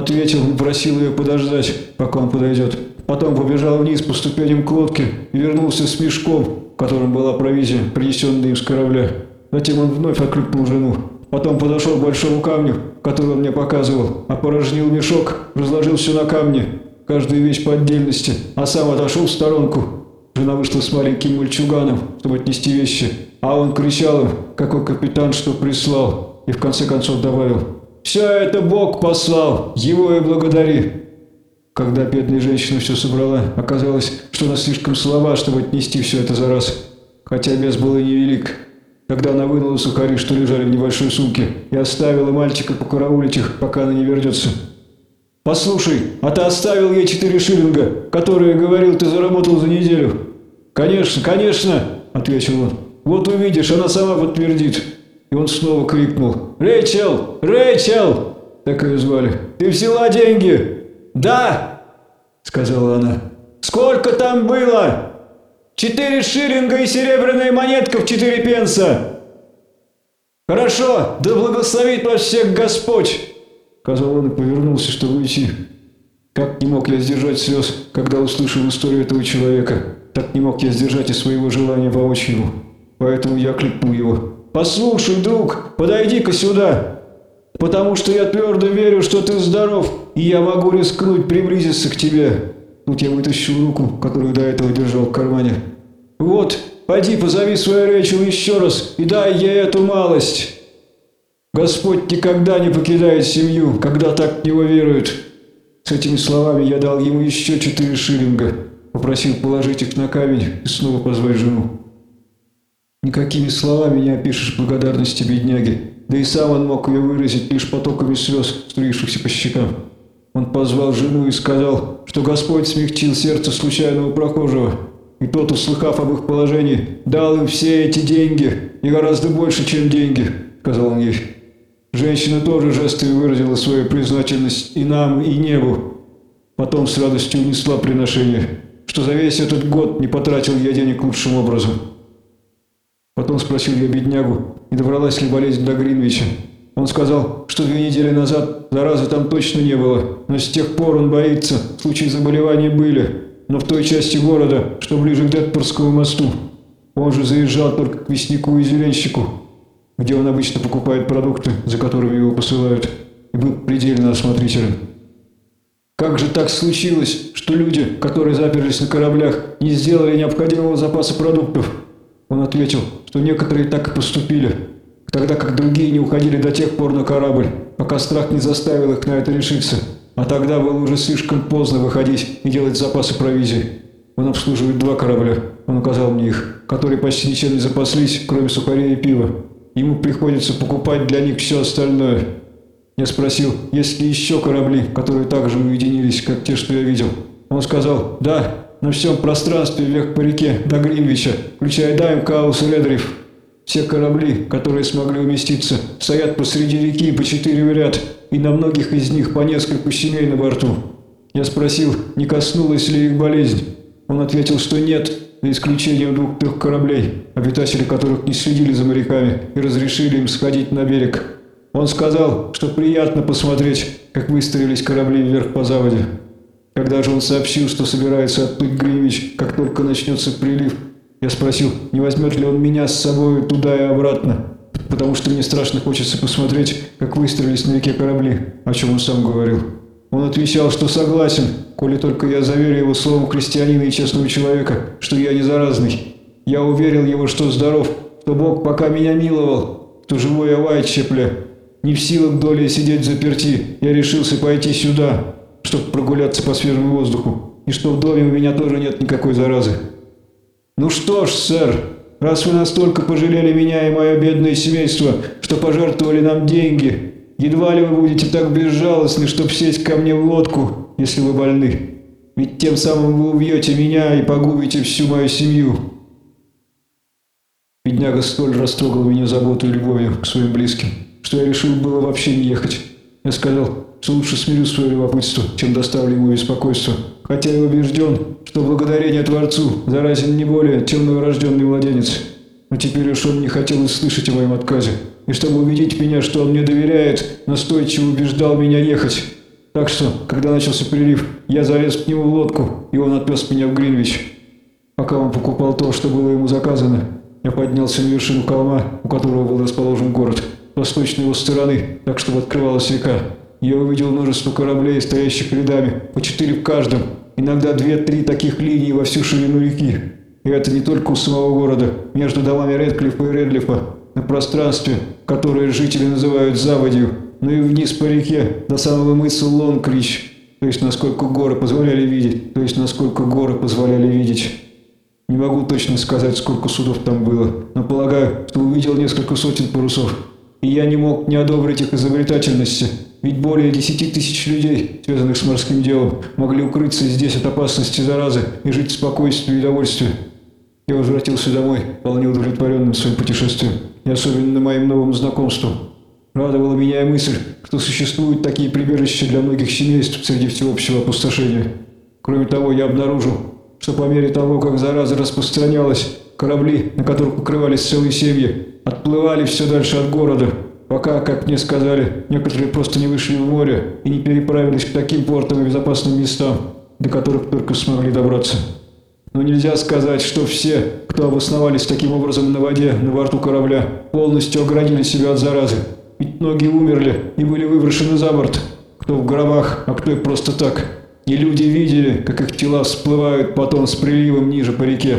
ответил и просил ее подождать, пока он подойдет. Потом побежал вниз по ступеням к лодке и вернулся с мешком, в котором была провизия, принесенная им с корабля. Затем он вновь окликнул жену. Потом подошел к большому камню, который он мне показывал, опорожнил мешок, разложил все на камне, каждую вещь по отдельности, а сам отошел в сторонку. Жена вышла с маленьким мальчуганом, чтобы отнести вещи, а он кричал им, какой капитан что прислал, и в конце концов добавил «Все это Бог послал, его и благодари». Когда бедная женщина все собрала, оказалось, что она слишком слаба, чтобы отнести все это за раз, хотя вес был и невелик. Когда она вынула сухари, что лежали в небольшой сумке, и оставила мальчика покараулить их, пока она не вернется. «Послушай, а ты оставил ей четыре шиллинга, которые, говорил, ты заработал за неделю?» «Конечно, конечно!» – ответил он. «Вот увидишь, она сама подтвердит». И он снова крикнул. «Рэйчел! Рэйчел!» Так ее звали. «Ты взяла деньги?» «Да!» – сказала она. «Сколько там было?» Четыре шиллинга и серебряная монетка в четыре пенса!» «Хорошо, да благословит вас всех Господь!» Сказал он и повернулся, чтобы уйти. Как не мог я сдержать слез, когда услышал историю этого человека, так не мог я сдержать и своего желания ему. Поэтому я кликнул его. «Послушай, друг, подойди-ка сюда, потому что я твердо верю, что ты здоров, и я могу рискнуть приблизиться к тебе». Тут я вытащил руку, которую до этого держал в кармане. «Вот, пойди позови свою Рэйчел еще раз и дай ей эту малость. Господь никогда не покидает семью, когда так в него веруют». С этими словами я дал ему еще четыре шиллинга, попросил положить их на камень и снова позвать жену. Никакими словами не опишешь благодарности бедняги, да и сам он мог ее выразить лишь потоками слез, струившихся по щекам. Он позвал жену и сказал, что Господь смягчил сердце случайного прохожего, и тот, услыхав об их положении, дал им все эти деньги, и гораздо больше, чем деньги, сказал он ей. Женщина тоже жестами выразила свою признательность и нам, и небу. Потом с радостью унесла приношение, что за весь этот год не потратил я денег лучшим образом. Потом спросил я беднягу, не добралась ли болезнь до Гринвича. Он сказал, что две недели назад заразы там точно не было, но с тех пор он боится, случаи заболевания были, но в той части города, что ближе к Детпорскому мосту. Он же заезжал только к мяснику и зеленщику, где он обычно покупает продукты, за которыми его посылают, и был предельно осмотрителен. Как же так случилось, что люди, которые заперлись на кораблях, не сделали необходимого запаса продуктов? Он ответил, что некоторые так и поступили – тогда как другие не уходили до тех пор на корабль, пока страх не заставил их на это решиться. А тогда было уже слишком поздно выходить и делать запасы провизии. Он обслуживает два корабля, он указал мне их, которые почти ничем не запаслись, кроме сухарей и пива. Ему приходится покупать для них все остальное. Я спросил, есть ли еще корабли, которые также уединились, как те, что я видел. Он сказал, да, на всем пространстве вверх по реке до Гринвича, включая Дайм, Каус и Ледриф. Все корабли, которые смогли уместиться, стоят посреди реки по четыре в ряд, и на многих из них по нескольку семей на борту. Я спросил, не коснулась ли их болезнь. Он ответил, что нет, за исключением двух-трех кораблей, обитатели которых не следили за моряками и разрешили им сходить на берег. Он сказал, что приятно посмотреть, как выстроились корабли вверх по заводе. Когда же он сообщил, что собирается отплыть Гринвич, как только начнется прилив, я спросил, не возьмет ли он меня с собой туда и обратно, потому что мне страшно хочется посмотреть, как выстроились на реке корабли, о чем он сам говорил. Он отвечал, что согласен, коли только я заверю его словом христианина и честного человека, что я не заразный. Я уверил его, что здоров, что Бог пока меня миловал, что живой я Вайтчепля. Не в силах доли сидеть заперти, я решился пойти сюда, чтобы прогуляться по свежему воздуху, и что в доме у меня тоже нет никакой заразы. «Ну что ж, сэр, раз вы настолько пожалели меня и мое бедное семейство, что пожертвовали нам деньги, едва ли вы будете так безжалостны, чтобы сесть ко мне в лодку, если вы больны. Ведь тем самым вы убьете меня и погубите всю мою семью». Бедняга столь растрогал меня заботой и любовью к своим близким, что я решил было вообще не ехать. Я сказал, что лучше смирю свое любопытство, чем доставлю ему беспокойство, хотя и убежден, что благодарение Творцу заразен не более, чем новорожденный младенец. Но теперь уж он не хотел услышать о моем отказе, и чтобы убедить меня, что он мне доверяет, настойчиво убеждал меня ехать. Так что, когда начался прилив, я залез к нему в лодку, и он отвез меня в Гринвич. Пока он покупал то, что было ему заказано, я поднялся на вершину холма, у которого был расположен город, с восточной его стороны, так чтобы открывалась река. Я увидел множество кораблей, стоящих рядами, по четыре в каждом, иногда две-три таких линии во всю ширину реки. И это не только у самого города, между домами Редклифа и Редлифа, на пространстве, которое жители называют Заводью, но и вниз по реке, до самого мыса Лонгрич, то есть насколько горы позволяли видеть, то есть насколько горы позволяли видеть. Не могу точно сказать, сколько судов там было, но полагаю, что увидел несколько сотен парусов. И я не мог не одобрить их изобретательности, ведь более десяти тысяч людей, связанных с морским делом, могли укрыться здесь от опасности заразы и жить в спокойствии и удовольствии. Я возвратился домой, вполне удовлетворенным своим путешествием, и особенно моим новым знакомством. Радовала меня и мысль, что существуют такие прибежища для многих семейств среди всеобщего опустошения. Кроме того, я обнаружил, что по мере того, как зараза распространялась, корабли, на которых покрывались целые семьи, отплывали все дальше от города, пока, как мне сказали, некоторые просто не вышли в море и не переправились к таким портам и безопасным местам, до которых только смогли добраться. Но нельзя сказать, что все, кто обосновались таким образом на воде, на борту корабля, полностью оградили себя от заразы. Ведь многие умерли и были выброшены за борт. Кто в гробах, а кто и просто так. И люди видели, как их тела всплывают потом с приливом ниже по реке.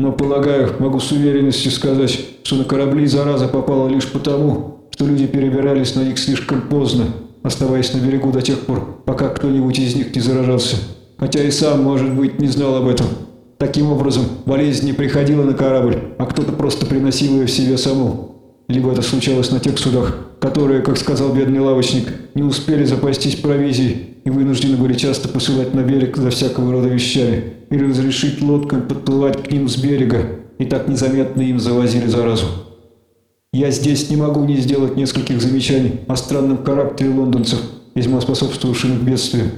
Но, полагаю, могу с уверенностью сказать, что на корабли зараза попала лишь потому, что люди перебирались на них слишком поздно, оставаясь на берегу до тех пор, пока кто-нибудь из них не заражался хотя и сам, может быть, не знал об этом. Таким образом, болезнь не приходила на корабль, а кто-то просто приносил ее в себе саму. Либо это случалось на тех судах, которые, как сказал бедный лавочник, не успели запастись провизией и вынуждены были часто посылать на берег за всякого рода вещами или разрешить лодкам подплывать к ним с берега, и так незаметно им завозили заразу. Я здесь не могу не сделать нескольких замечаний о странном характере лондонцев, весьма способствовавшим их бедствию.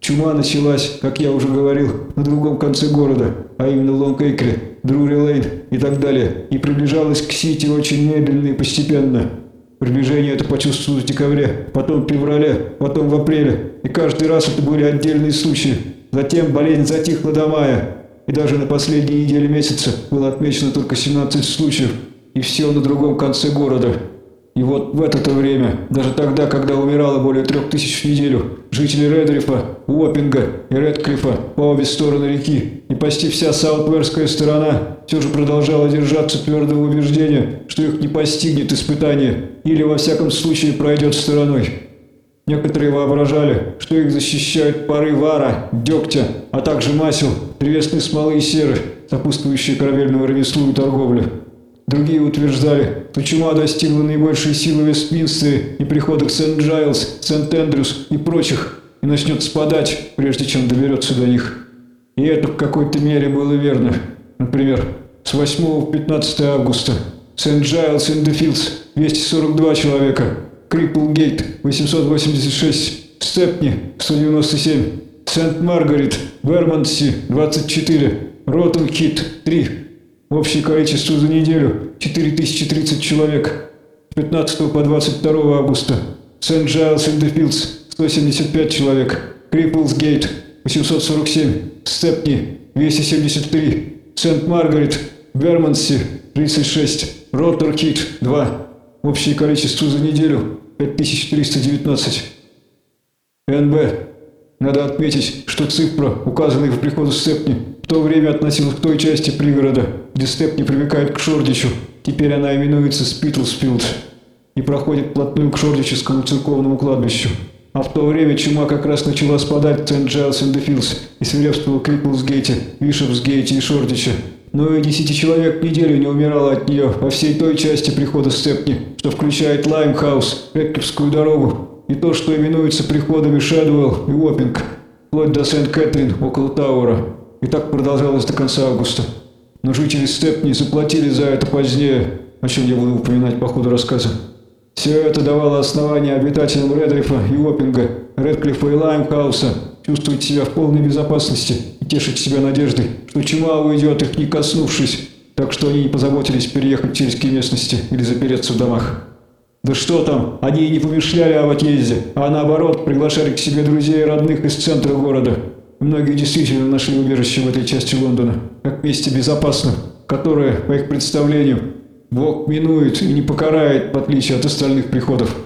Чума началась, как я уже говорил, на другом конце города, а именно в Лонг-Эйкре, Друри-Лейн и так далее, и приближалась к Сити очень медленно и постепенно. Приближение это почувствовал в декабре, потом в феврале, потом в апреле, и каждый раз это были отдельные случаи. Затем болезнь затихла до мая, и даже на последней неделе месяца было отмечено только 17 случаев, и все на другом конце города. И вот в это время, даже тогда, когда умирало более трех тысяч в неделю, жители Редрифа, Уоппинга и Редклифа по обе стороны реки и почти вся Саутверская сторона все же продолжала держаться твердого убеждения, что их не постигнет испытание или во всяком случае пройдет стороной. Некоторые воображали, что их защищают пары вара, дегтя, а также масел, древесной смолы и серы, сопутствующие корабельному ремеслу и торговле. Другие утверждали, что чума достигла наибольшей силы в Вестминстере и приходах Сент-Джайлз, Сент-Эндрюс и прочих, и начнет спадать, прежде чем доберется до них. И это в какой-то мере было верно. Например, с 8 по 15 августа Сент-Джайлз и Дефилдс 242 человека, Крипплгейт 886, Степни 197, Сент-Маргарет, Бермондси 24, Ротерхит 3, Общее количество за неделю – 4030 человек. С 15 по 22 августа. Сент-Джайлс-ин-де-Филдс – 175 человек. Крипплгейт – 847. Степни – 273. Сент-Маргарет, Бермондси – 36. Ротерхит – 2. Общее количество за неделю – 5319. НБ. Надо отметить, что цифра, указанная в приходу Степни, в то время относилась к той части пригорода, где Степни примыкает к Шордичу. Теперь она именуется Спитлсфилд и подходит вплотную к Шордическому церковному кладбищу. А в то время чума как раз начала спадать в Сент-Джайлс и свирепствовала в Крипплгейте, Бишопсгейте и Шордиче. Но и десяти человек в неделю не умирало от нее во всей той части прихода Степни, что включает Лаймхаус, Редклифскую дорогу и то, что именуется приходами Шэдуэлл и Уоппинг, вплоть до Сент-Кэтрин около Тауэра. И так продолжалось до конца августа. Но жители Степни заплатили за это позднее, о чем я буду упоминать по ходу рассказа. Все это давало основание обитателям Редрифа и Уоппинга, Редклифа и Лаймхауса чувствовать себя в полной безопасности и тешить себя надеждой, что чума уйдет их не коснувшись, так что они не позаботились переехать в сельские местности или запереться в домах. Да что там, они и не помышляли об отъезде, а наоборот приглашали к себе друзей и родных из центра города. Многие действительно нашли убежище в этой части Лондона, как месте безопасном, которое, по их представлению, Бог минует и не покарает, в отличие от остальных приходов.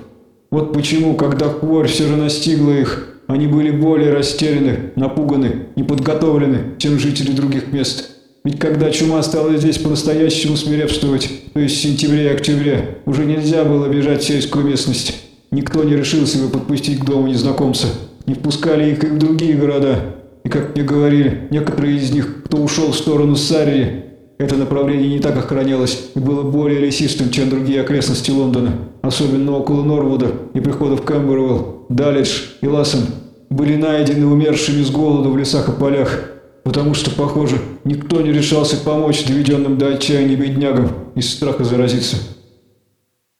Вот почему, когда хворь все же настигла их, они были более растеряны, напуганы, неподготовлены, чем жители других мест. Ведь когда чума стала здесь по-настоящему смирепствовать, то есть в сентябре и октябре, уже нельзя было бежать в сельскую местность. Никто не решился бы подпустить к дому незнакомца. Не впускали их и в другие города. И, как мне говорили, некоторые из них, кто ушел в сторону Сарри, это направление не так охранялось и было более лесистым, чем другие окрестности Лондона, особенно около Норвуда и приходов Кэмбервелл, Далидж и Лассен, были найдены умершими с голоду в лесах и полях потому что, похоже, никто не решался помочь доведенным до отчаяния беднягам из страха заразиться.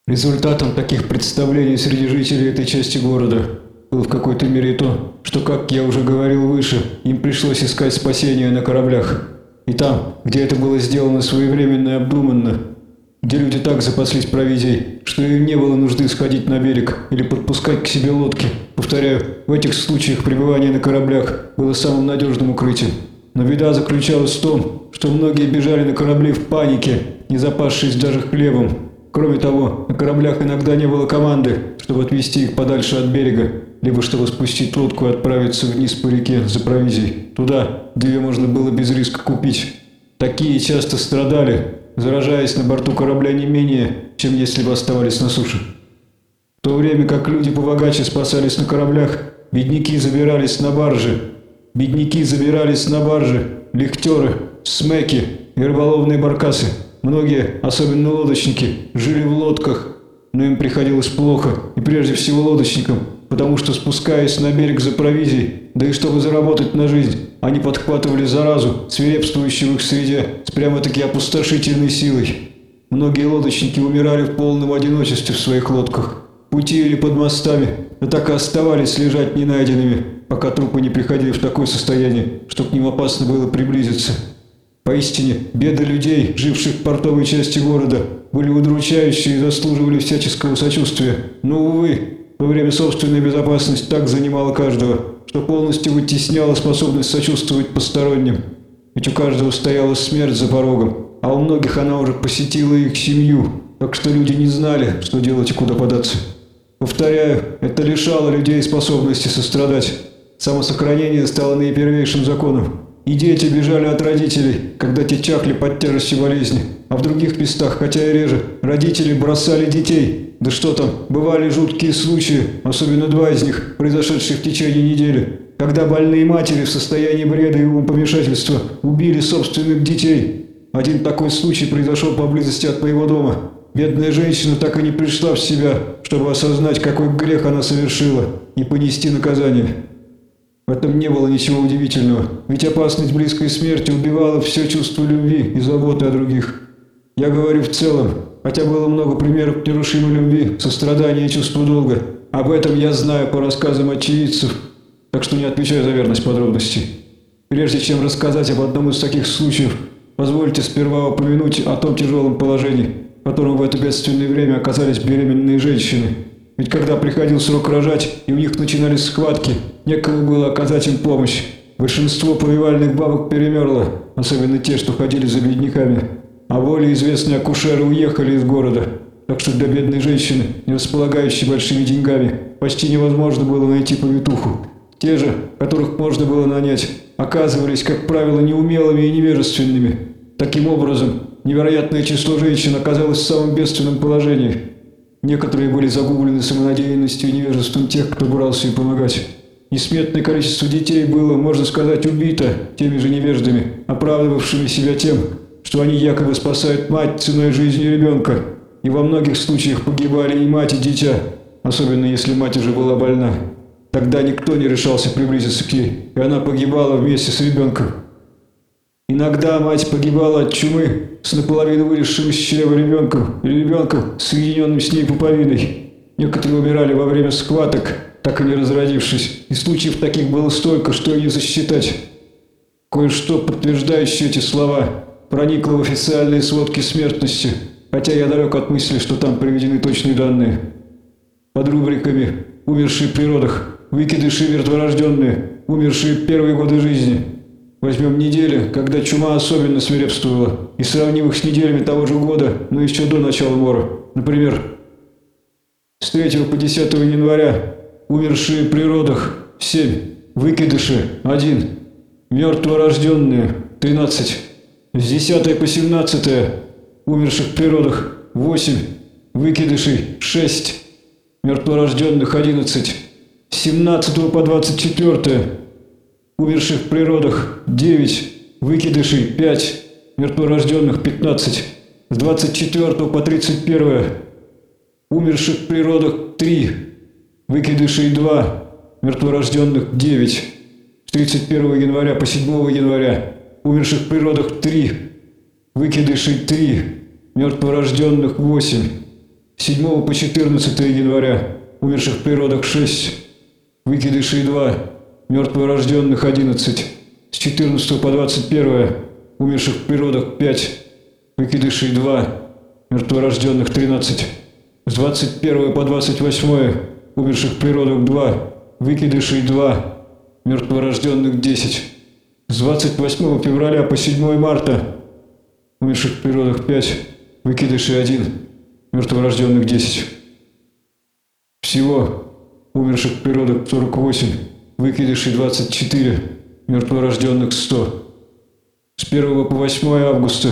Результатом таких представлений среди жителей этой части города было в какой-то мере то, что, как я уже говорил выше, им пришлось искать спасение на кораблях. И там, где это было сделано своевременно и обдуманно, где люди так запаслись провизией, что им не было нужды сходить на берег или подпускать к себе лодки. Повторяю, в этих случаях пребывание на кораблях было самым надежным укрытием. Но беда заключалась в том, что многие бежали на корабли в панике, не запасшись даже хлебом. Кроме того, на кораблях иногда не было команды, чтобы отвезти их подальше от берега, либо чтобы спустить лодку и отправиться вниз по реке за провизией, туда, где ее можно было без риска купить. Такие часто страдали, заражаясь на борту корабля не менее, чем если бы оставались на суше. В то время как люди побогаче спасались на кораблях, бедняки забирались на баржи, Бедняки забирались на баржи, лихтеры, смеки и рыболовные баркасы. Многие, особенно лодочники, жили в лодках, но им приходилось плохо, и прежде всего лодочникам, потому что спускаясь на берег за провизией, да и чтобы заработать на жизнь, они подхватывали заразу, свирепствующую в их среде, с прямо-таки опустошительной силой. Многие лодочники умирали в полном одиночестве в своих лодках, пути или под мостами, но так и оставались лежать ненайденными, пока трупы не приходили в такое состояние, что к ним опасно было приблизиться. Поистине, беды людей, живших в портовой части города, были удручающие и заслуживали всяческого сочувствия. Но, увы, во время собственной безопасности так занимала каждого, что полностью вытесняла способность сочувствовать посторонним. Ведь у каждого стояла смерть за порогом, а у многих она уже посетила их семью, так что люди не знали, что делать и куда податься. Повторяю, это лишало людей способности сострадать. Самосохранение стало наипервейшим законом. И дети бежали от родителей, когда те чахли под тяжестью болезни. А в других местах, хотя и реже, родители бросали детей. Да что там, бывали жуткие случаи, особенно два из них, произошедшие в течение недели, когда больные матери в состоянии бреда и умопомешательства убили собственных детей. Один такой случай произошел поблизости от моего дома. Бедная женщина так и не пришла в себя, чтобы осознать, какой грех она совершила, и понести наказание. В этом не было ничего удивительного, ведь опасность близкой смерти убивала все чувство любви и заботы о других. Я говорю в целом, хотя было много примеров нерушимой любви, сострадания и чувства долга. Об этом я знаю по рассказам очевидцев, так что не отвечаю за верность подробностей. Прежде чем рассказать об одном из таких случаев, позвольте сперва упомянуть о том тяжелом положении, в котором в это бедственное время оказались беременные женщины – ведь когда приходил срок рожать, и у них начинались схватки, некому было оказать им помощь. Большинство повивальных бабок перемерло, особенно те, что ходили за бедняками. А более известные акушеры уехали из города. Так что для бедной женщины, не располагающей большими деньгами, почти невозможно было найти повитуху. Те же, которых можно было нанять, оказывались, как правило, неумелыми и невежественными. Таким образом, невероятное число женщин оказалось в самом бедственном положении – Некоторые были загублены самонадеянностью и невежеством тех, кто брался им помогать. Несметное количество детей было, можно сказать, убито теми же невеждами, оправдывавшими себя тем, что они якобы спасают мать ценой жизни ребенка. И во многих случаях погибали и мать, и дитя, особенно если мать уже была больна. Тогда никто не решался приблизиться к ней, и она погибала вместе с ребенком. Иногда мать погибала от чумы с наполовину вылезшим из чрева ребенком или ребенком, соединенным с ней пуповиной. Некоторые умирали во время схваток, так и не разродившись, и случаев таких было столько, что и не засчитать. Кое-что, подтверждающее эти слова, проникло в официальные сводки смертности. хотя я далек от мысли, что там приведены точные данные. Под рубриками «Умершие в природах», «Выкидыши мертворожденные», «Умершие первые годы жизни». Возьмем недели, когда чума особенно свирепствовала, и сравним их с неделями того же года, но еще до начала мора. Например, с 3 по 10 января умершие при родах – 7, выкидыши – 1, мертворожденные – 13, с 10 по 17 умерших в природах 8, выкидышей 6, мертворожденных 11, с 17 по 24 умерших в природах 9, выкидышей 5, мертворожденных 15, с 24 по 31 умерших в природах 3, выкидышей 2, мертворожденных 9, с 31 января по 7 января умерших в природах 3, выкидышей 3, мертворожденных 8, с 7 по 14 января умерших в природах 6, выкидышей 2, мертворожденных 11, с 14 по 21 умерших в природах 5, выкидышей 2, мертворожденных 13, с 21 по 28 умерших в природах 2, выкидышей 2, мертворожденных 10, с 28 февраля по 7 марта умерших в природах 5, выкидышей 1, мертворожденных 10. Всего умерших в природах 48, выкидышей 24, мертворожденных 100. С 1 по 8 августа.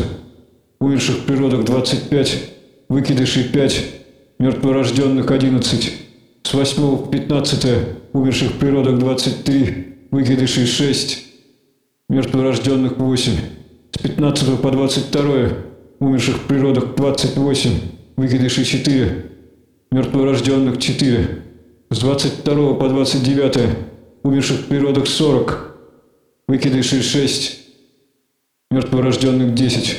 Умерших в природах 25, выкидышей 5, мертворожденных 11. С 8 по 15 умерших в природах 23, выкидышей 6, мертворожденных 8. С 15 по 22 умерших в природах 28, выкидышей 4, мертворожденных 4. С 22 по 29 умерших в природах 40, выкидышей 6, мертворожденных 10.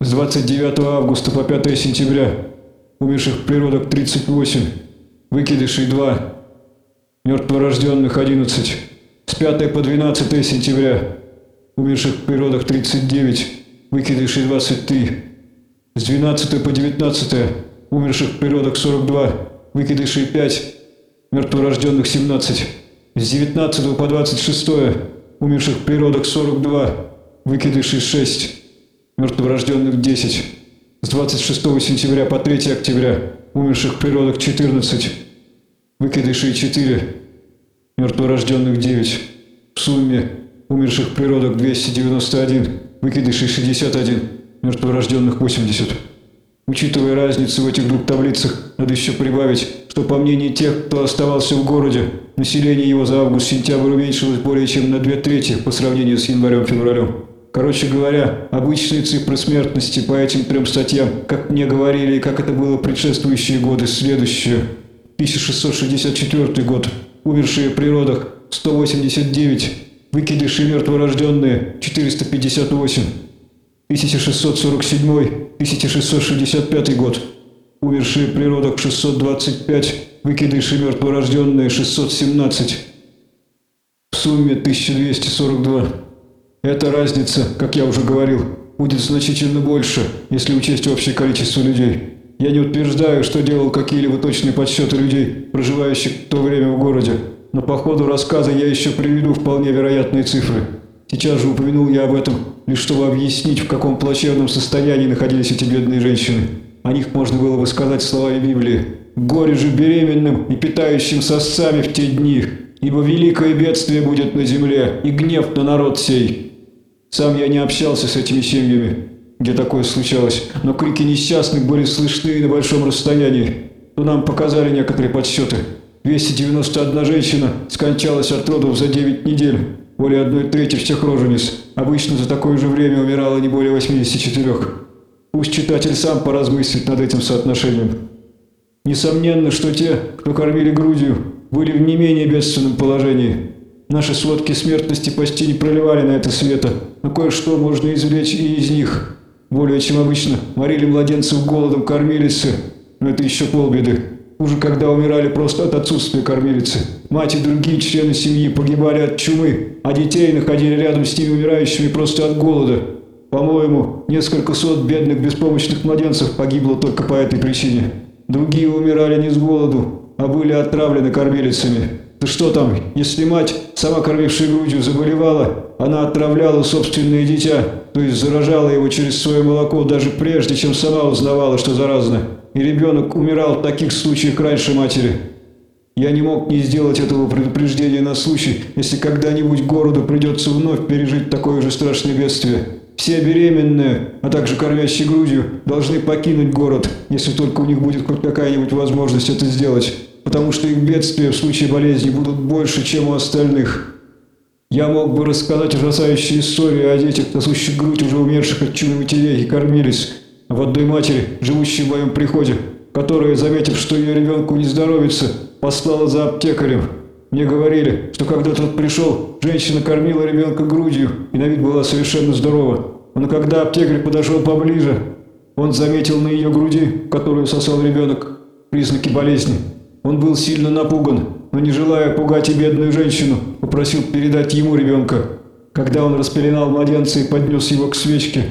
С 29 августа по 5 сентября умерших в природах 38, выкидышей 2, мертворожденных 11. С 5 по 12 сентября умерших в природах 39, выкидышей 23. С 12 по 19 умерших в природах 42, выкидышей 5, мертворожденных 17. С 19 по 26 умерших в природах 42, выкидышей 6, мертворожденных 10. С 26 сентября по 3 октября умерших в природах 14, выкидышей 4, мертворожденных 9. В сумме умерших в природах 291, выкидышей 61, мертворожденных 80. Учитывая разницу в этих двух таблицах, надо еще прибавить, что по мнению тех, кто оставался в городе, население его за август-сентябрь уменьшилось более чем на две трети по сравнению с январем-февралем. Короче говоря, обычные цифры смертности по этим трем статьям, как мне говорили и как это было предшествующие годы, следующие. 1664 год. Умершие в природах 189. Выкидыши мертворожденные 458. 1647-1665 год. Умершие в природах 625. Выкидыши мертворожденные 617. В сумме 1242. Эта разница, как я уже говорил, будет значительно больше, если учесть общее количество людей. Я не утверждаю, что делал какие-либо точные подсчеты людей, проживающих в то время в городе, но по ходу рассказа я еще приведу вполне вероятные цифры. Сейчас же упомянул я об этом, лишь чтобы объяснить, в каком плачевном состоянии находились эти бедные женщины. О них можно было бы сказать словами Библии. «Горе же беременным и питающим сосцами в те дни, ибо великое бедствие будет на земле, и гнев на народ сей». Сам я не общался с этими семьями, где такое случалось, но крики несчастных были слышны на большом расстоянии. Но нам показали некоторые подсчеты. 291 женщина скончалась от родов за 9 недель, более одной трети всех рожениц. Обычно за такое же время умирало не более 84. Пусть читатель сам поразмыслит над этим соотношением. Несомненно, что те, кто кормили грудью, были в не менее бедственном положении. Наши сводки смертности почти не проливали на это света, но кое-что можно извлечь и из них. Более чем обычно морили младенцев голодом кормилицы, но это еще полбеды. Уже когда умирали просто от отсутствия кормилицы. Мать и другие члены семьи погибали от чумы, а детей находили рядом с ними умирающими просто от голода. По-моему, несколько сот бедных беспомощных младенцев погибло только по этой причине. Другие умирали не с голоду, а были отравлены кормилицами. Да что там, если мать, сама кормившая грудью, заболевала, она отравляла собственное дитя, то есть заражала его через свое молоко даже прежде, чем сама узнавала, что заразно. И ребенок умирал в таких случаях раньше матери. Я не мог не сделать этого предупреждения на случай, если когда-нибудь городу придется вновь пережить такое же страшное бедствие. Все беременные, а также кормящие грудью, должны покинуть город, если только у них будет хоть какая-нибудь возможность это сделать, потому что их бедствия в случае болезни будут больше, чем у остальных. Я мог бы рассказать ужасающие истории о детях, сосущих грудь уже умерших от чумы матерей и кормились, об одной матери, живущей в моем приходе, которая, заметив, что ее ребенку не здоровится, послала за аптекарем. Мне говорили, что когда тот пришел, женщина кормила ребенка грудью и на вид была совершенно здорова. Но когда аптекарь подошел поближе, он заметил на ее груди, которую сосал ребенок, признаки болезни. Он был сильно напуган, но не желая пугать и бедную женщину, попросил передать ему ребенка. Когда он распеленал младенца и поднес его к свечке,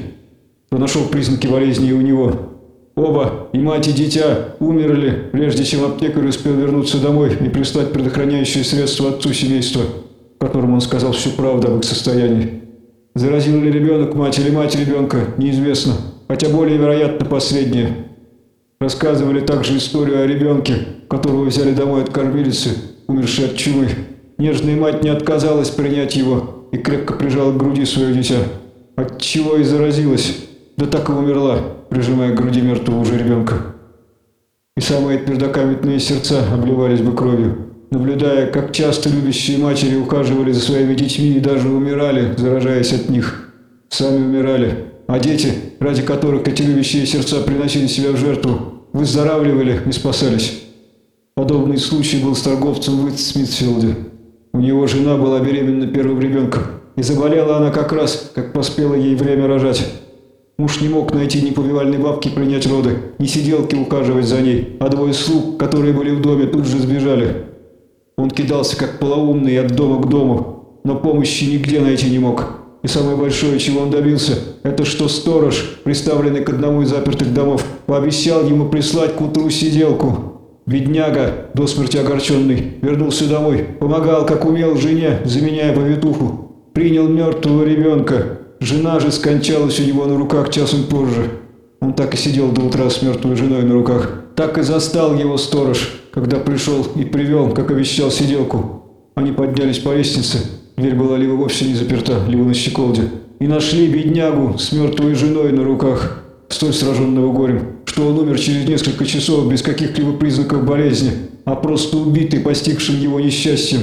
то нашел признаки болезни и у него. Оба, и мать, и дитя, умерли, прежде чем аптекарь успел вернуться домой и прислать предохраняющие средства отцу семейства, которому он сказал всю правду об их состоянии. Заразил ли ребенок мать или мать ребенка, неизвестно, хотя более вероятно последнее. Рассказывали также историю о ребенке, которого взяли домой от кормилицы, умершей от чумы. Нежная мать не отказалась принять его и крепко прижала к груди свое дитя, от чего и заразилась, да так и умерла прижимая к груди мертвого уже ребенка. И самые твердокаменные сердца обливались бы кровью, наблюдая, как часто любящие матери ухаживали за своими детьми и даже умирали, заражаясь от них. Сами умирали, а дети, ради которых эти любящие сердца приносили себя в жертву, выздоравливали и спасались. Подобный случай был с торговцем в Смитфилде. У него жена была беременна первым ребенком, и заболела она как раз, как поспело ей время рожать. Муж не мог найти ни повивальной бабки принять роды, ни сиделки ухаживать за ней, а двое слуг, которые были в доме, тут же сбежали. Он кидался как полоумный от дома к дому, но помощи нигде найти не мог. И самое большое, чего он добился, это что сторож, приставленный к одному из запертых домов, пообещал ему прислать к утру сиделку. Бедняга, до смерти огорченный, вернулся домой, помогал, как умел, жене, заменяя повитуху. Принял мертвого ребенка, Жена же скончалась у него на руках часом позже. Он так и сидел до утра с мертвой женой на руках. Так и застал его сторож, когда пришел и привел, как обещал, сиделку. Они поднялись по лестнице. Дверь была либо вовсе не заперта, либо на щеколде. И нашли беднягу с мертвой женой на руках, столь сраженного горем, что он умер через несколько часов без каких-либо признаков болезни, а просто убитый постигшим его несчастьем.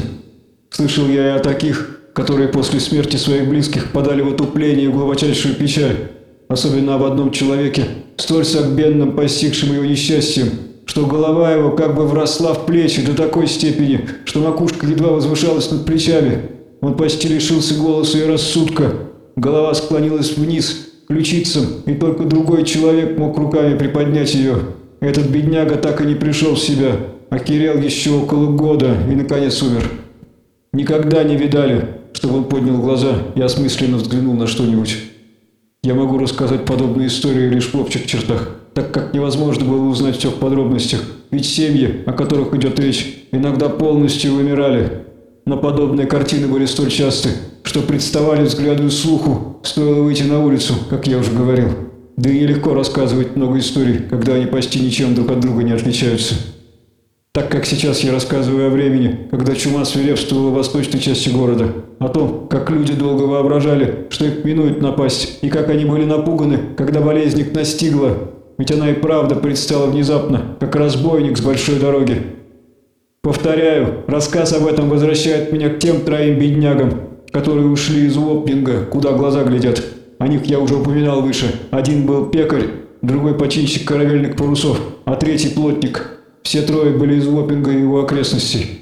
Слышал я и о таких, которые после смерти своих близких подали в отупление и глубочайшую печаль, особенно об одном человеке, столь согбенном, постигшем его несчастьем, что голова его как бы вросла в плечи до такой степени, что макушка едва возвышалась над плечами. Он почти лишился голоса и рассудка. Голова склонилась вниз, к ключицам, и только другой человек мог руками приподнять ее. Этот бедняга так и не пришел в себя, а Кирилл еще около года и, наконец, умер. Никогда не видали, чтобы он поднял глаза и осмысленно взглянул на что-нибудь. Я могу рассказать подобные истории лишь в общих чертах, так как невозможно было узнать все в подробностях, ведь семьи, о которых идет речь, иногда полностью вымирали. Но подобные картины были столь часты, что представали взгляду и слуху, стоило выйти на улицу, как я уже говорил. Да и нелегко рассказывать много историй, когда они почти ничем друг от друга не отличаются. Так как сейчас я рассказываю о времени, когда чума свирепствовала в восточной части города, о том, как люди долго воображали, что их минует напасть, и как они были напуганы, когда болезнь их настигла, ведь она и правда предстала внезапно, как разбойник с большой дороги. Повторяю, рассказ об этом возвращает меня к тем троим беднягам, которые ушли из Уоппинга, куда глаза глядят. О них я уже упоминал выше. Один был пекарь, другой починщик корабельных парусов, а третий плотник – все трое были из Лопинга и его окрестностей.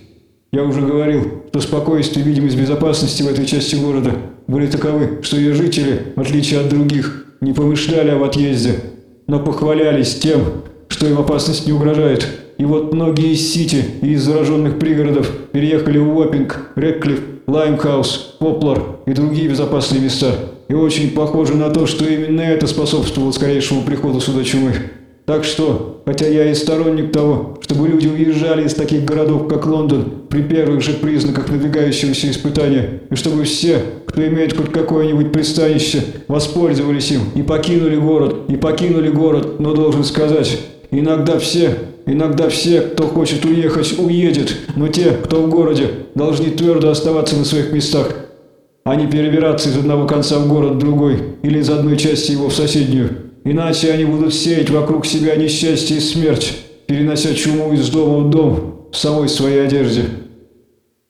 Я уже говорил, что спокойствие и видимость безопасности в этой части города были таковы, что ее жители, в отличие от других, не помышляли об отъезде, но похвалялись тем, что им опасность не угрожает. И вот многие из Сити и из зараженных пригородов переехали в Уоппинг, Редклифф, Лаймхаус, Поплар и другие безопасные места. И очень похоже на то, что именно это способствовало скорейшему приходу сюда чумы. Так что, хотя я и сторонник того, чтобы люди уезжали из таких городов, как Лондон, при первых же признаках надвигающегося испытания, и чтобы все, кто имеет хоть какое-нибудь пристанище, воспользовались им и покинули город, и покинули город, но должен сказать, иногда все, иногда все, кто хочет уехать, уедет, но те, кто в городе, должны твердо оставаться на своих местах, а не перебираться из одного конца в город в другой или из одной части его в соседнюю. Иначе они будут сеять вокруг себя несчастье и смерть, перенося чуму из дома в дом в самой своей одежде.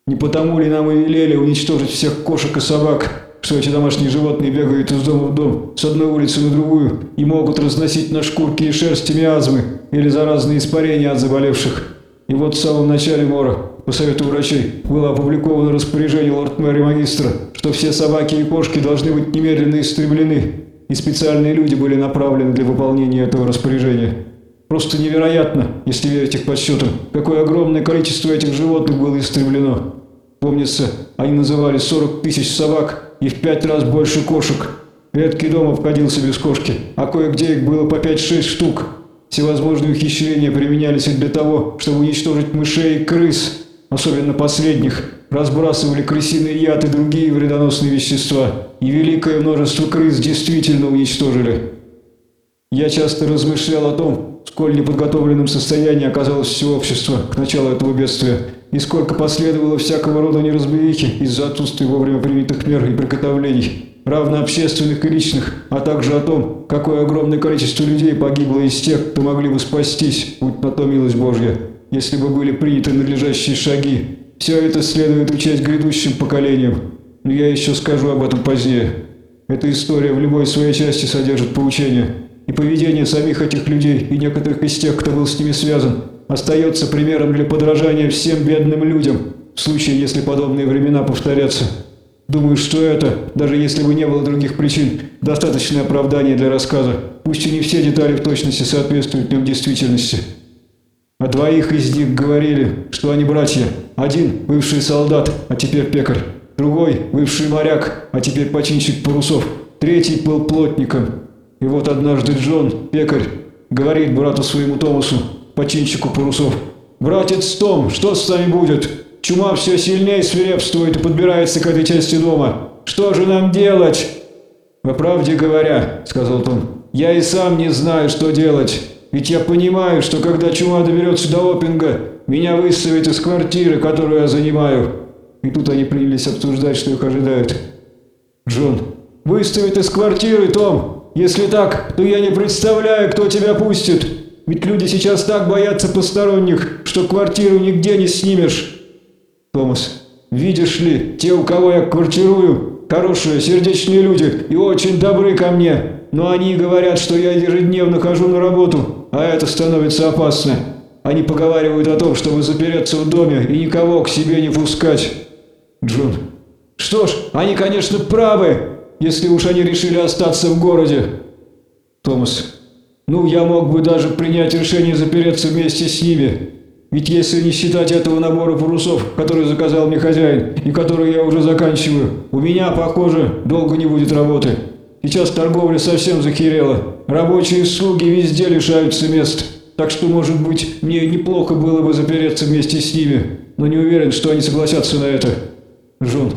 Не потому ли нам и велели уничтожить всех кошек и собак, что эти домашние животные бегают из дома в дом, с одной улицы на другую, и могут разносить на шкурки и шерсти миазмы или заразные испарения от заболевших. И вот в самом начале мора, по совету врачей, было опубликовано распоряжение лорд-мэра магистра, что все собаки и кошки должны быть немедленно истреблены, и специальные люди были направлены для выполнения этого распоряжения. Просто невероятно, если верить их подсчетам, какое огромное количество этих животных было истреблено. Помнится, они называли 40 тысяч собак и в пять раз больше кошек. Редкий дом обходился без кошки, а кое-где их было по 5-6 штук. Всевозможные ухищрения применялись и для того, чтобы уничтожить мышей и крыс, особенно последних, разбрасывали крысиный яд и другие вредоносные вещества, и великое множество крыс действительно уничтожили. Я часто размышлял о том, сколь неподготовленном состоянии оказалось все общество к началу этого бедствия, и сколько последовало всякого рода неразберихи из-за отсутствия вовремя принятых мер и приготовлений, равно общественных и личных, а также о том, какое огромное количество людей погибло из тех, кто могли бы спастись, будь на то милость Божья, если бы были приняты надлежащие шаги, все это следует учесть грядущим поколениям, но я еще скажу об этом позднее. Эта история в любой своей части содержит поучение, и поведение самих этих людей и некоторых из тех, кто был с ними связан, остается примером для подражания всем бедным людям, в случае, если подобные времена повторятся. Думаю, что это, даже если бы не было других причин, достаточное оправдание для рассказа, пусть и не все детали в точности соответствуют в действительности. О двоих из них говорили, что они братья. Один – бывший солдат, а теперь пекарь. Другой – бывший моряк, а теперь починщик парусов. Третий был плотником. И вот однажды Джон, пекарь, говорит брату своему Томасу, починщику парусов, «Братец Том, что с нами будет? Чума все сильнее свирепствует и подбирается к этой части дома. Что же нам делать?» «По правде говоря», – сказал Том, – «я и сам не знаю, что делать». Ведь я понимаю, что когда чума доберется до опинга, меня выставят из квартиры, которую я занимаю. И тут они принялись обсуждать, что их ожидает. Джон. Выставят из квартиры, Том. Если так, то я не представляю, кто тебя пустит. Ведь люди сейчас так боятся посторонних, что квартиру нигде не снимешь. Томас. Видишь ли, те, у кого я квартирую, хорошие, сердечные люди и очень добры ко мне. Но они говорят, что я ежедневно хожу на работу, а это становится опасно. Они поговаривают о том, чтобы запереться в доме и никого к себе не пускать. Джон. Что ж, они, конечно, правы, если уж они решили остаться в городе. Томас. Ну, я мог бы даже принять решение запереться вместе с ними. Ведь если не считать этого набора парусов, который заказал мне хозяин, и который я уже заканчиваю, у меня, похоже, долго не будет работы. Сейчас торговля совсем захерела. Рабочие слуги везде лишаются мест. Так что, может быть, мне неплохо было бы запереться вместе с ними. Но не уверен, что они согласятся на это. Жон.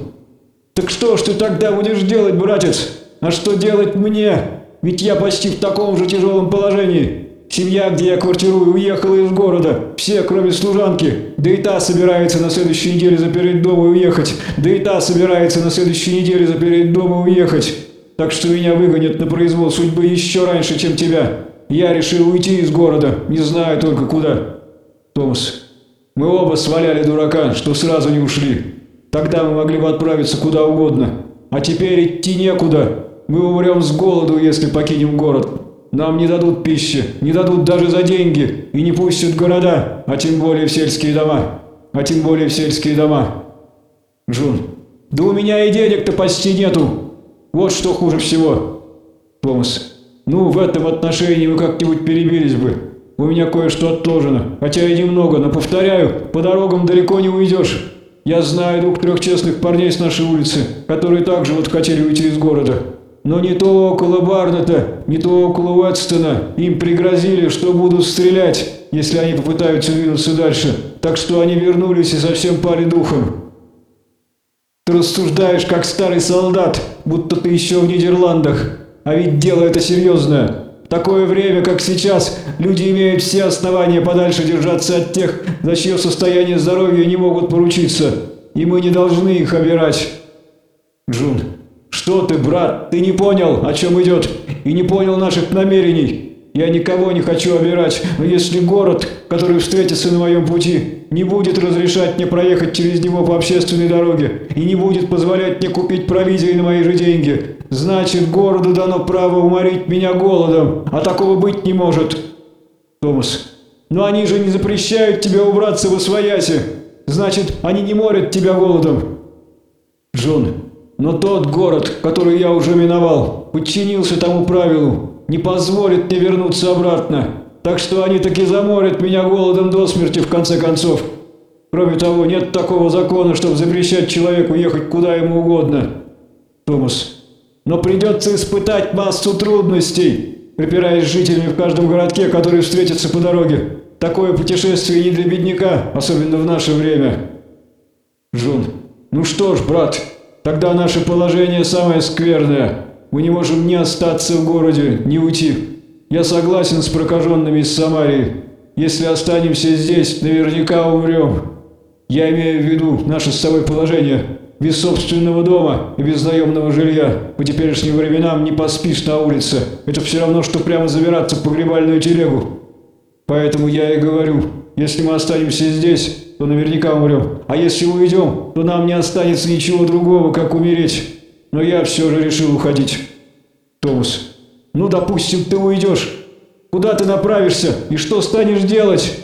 Так что ж ты тогда будешь делать, братец? А что делать мне? Ведь я почти в таком же тяжелом положении. Семья, где я квартирую, уехала из города. Все, кроме служанки. Да и та собирается на следующей неделе запереть дома и уехать. Да и та собирается на следующей неделе запереть дома и уехать. Так что меня выгонят на произвол судьбы еще раньше, чем тебя. Я решил уйти из города, не знаю только куда. Томас, мы оба сваляли дурака, что сразу не ушли. Тогда мы могли бы отправиться куда угодно. А теперь идти некуда. Мы умрем с голоду, если покинем город. Нам не дадут пищи, не дадут даже за деньги и не пустят города, а тем более в сельские дома. А тем более в сельские дома. Джун, да у меня и денег-то почти нету. Вот что хуже всего. Томас. Ну, в этом отношении вы как-нибудь перебились бы. У меня кое-что отложено. Хотя и немного, но повторяю, по дорогам далеко не уйдешь. Я знаю двух-трех честных парней с нашей улицы, которые также вот хотели уйти из города. Но не то около Барнета, не то около Уэтстона им пригрозили, что будут стрелять, если они попытаются двинуться дальше. Так что они вернулись и совсем пали духом. Рассуждаешь, как старый солдат, будто ты еще в Нидерландах. А ведь дело это серьезное. В такое время, как сейчас, люди имеют все основания подальше держаться от тех, за чье состояние здоровья не могут поручиться. И мы не должны их обирать. Джун, что ты, брат, ты не понял, о чем идет, и не понял наших намерений. Я никого не хочу обирать, но если город, который встретится на моем пути, не будет разрешать мне проехать через него по общественной дороге и не будет позволять мне купить провизию на мои же деньги, значит, городу дано право уморить меня голодом, а такого быть не может. Томас, но они же не запрещают тебе убраться в освояси, значит, они не морят тебя голодом. Джон, но тот город, который я уже миновал, подчинился тому правилу, не позволит мне вернуться обратно. Так что они таки заморят меня голодом до смерти в конце концов. Кроме того, нет такого закона, чтобы запрещать человеку ехать куда ему угодно. Томас. Но придется испытать массу трудностей, припираясь с жителями в каждом городке, который встретится по дороге. Такое путешествие не для бедняка, особенно в наше время. Джон. Ну что ж, брат, Тогда наше положение самое скверное. Мы не можем ни остаться в городе, ни уйти. Я согласен с прокаженными из Самарии. Если останемся здесь, наверняка умрем. Я имею в виду наше с собой положение. Без собственного дома и без наемного жилья. По теперешним временам не поспишь на улице. Это все равно, что прямо забираться в погребальную телегу. Поэтому я и говорю, если мы останемся здесь, то наверняка умрем. А если уйдем, то нам не останется ничего другого, как умереть. Но я все же решил уходить. Томас. Ну, допустим, ты уйдешь. Куда ты направишься и что станешь делать?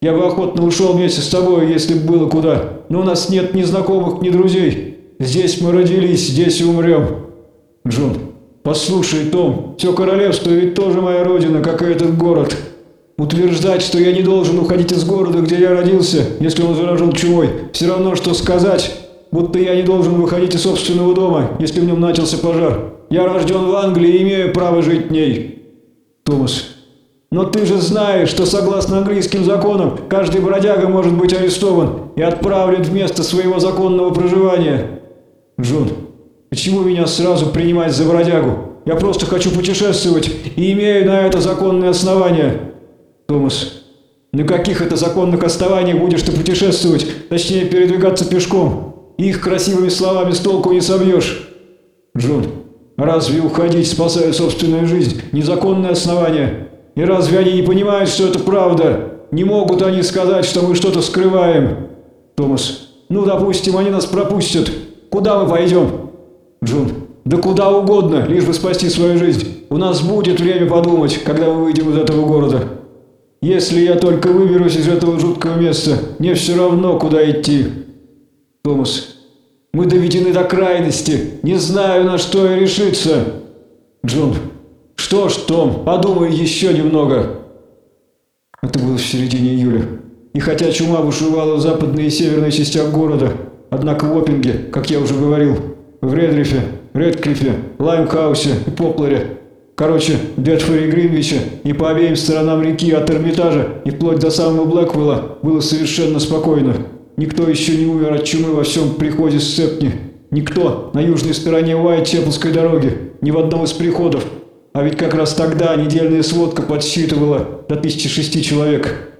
Я бы охотно ушел вместе с тобой, если бы было куда. Но у нас нет ни знакомых, ни друзей. Здесь мы родились, здесь и умрем. Джон. Послушай, Том, все королевство ведь тоже моя родина, как и этот город. Утверждать, что я не должен уходить из города, где я родился, если он заражен чумой, все равно, что сказать, будто я не должен выходить из собственного дома, если в нем начался пожар. Я рожден в Англии и имею право жить в ней. Томас. Но ты же знаешь, что согласно английским законам, каждый бродяга может быть арестован и отправлен в место своего законного проживания. Джон, почему меня сразу принимать за бродягу? Я просто хочу путешествовать и имею на это законные основания. Томас, на каких это законных основаниях будешь ты путешествовать, точнее передвигаться пешком? Их красивыми словами с толку не собьешь. Джон, разве уходить, спасая собственную жизнь, незаконное основание? И разве они не понимают, что это правда? Не могут они сказать, что мы что-то скрываем? Томас, ну, допустим, они нас пропустят. Куда мы пойдем? Джон, да куда угодно, лишь бы спасти свою жизнь. У нас будет время подумать, когда мы выйдем из этого города. Если я только выберусь из этого жуткого места, мне все равно, куда идти. Томас. Мы доведены до крайности. Не знаю, на что я решиться. Джон. Что ж, Том, подумай еще немного. Это было в середине июля. И хотя чума бушевала в западной и северной частях города, однако в Оппинге, как я уже говорил, в Редрифе, Редклифе, Лаймхаусе и Попларе Короче, Дедфоре Гринвича и по обеим сторонам реки от Эрмитажа и вплоть до самого Блэквелла было совершенно спокойно. Никто еще не умер от чумы во всем приходе с Сепни. Никто на южной стороне Уайт-Чеплской дороги, ни в одном из приходов. А ведь как раз тогда недельная сводка подсчитывала до тысячи шести человек.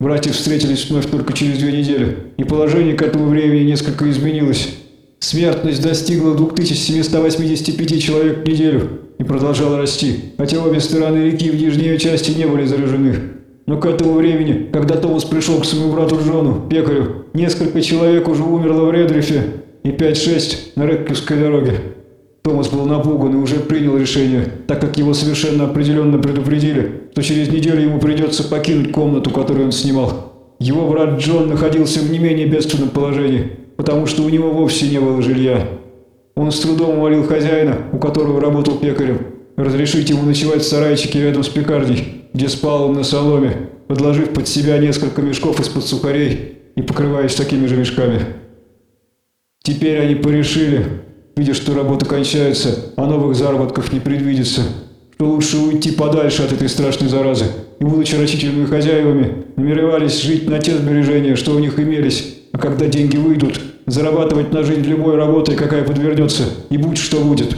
Братья встретились вновь только через две недели, и положение к этому времени несколько изменилось. Смертность достигла 2785 человек в неделю и продолжала расти, хотя обе стороны реки в нижней части не были заражены. Но к этому времени, когда Томас пришел к своему брату Джону, пекарю, несколько человек уже умерло в Редрифе и 5-6 на Редклифской дороге. Томас был напуган и уже принял решение, так как его совершенно определенно предупредили, что через неделю ему придется покинуть комнату, которую он снимал. Его брат Джон находился в не менее бедственном положении, потому что у него вовсе не было жилья. Он с трудом умолил хозяина, у которого работал пекарем, разрешить ему ночевать в сарайчике рядом с пекарней, где спал он на соломе, подложив под себя несколько мешков из-под сухарей и покрываясь такими же мешками. Теперь они порешили, видя, что работа кончается, а новых заработков не предвидится, что лучше уйти подальше от этой страшной заразы, и, будучи рачительными хозяевами, намеревались жить на те сбережения, что у них имелись, а когда деньги выйдут, зарабатывать на жизнь любой работой, какая подвернется, и будь что будет.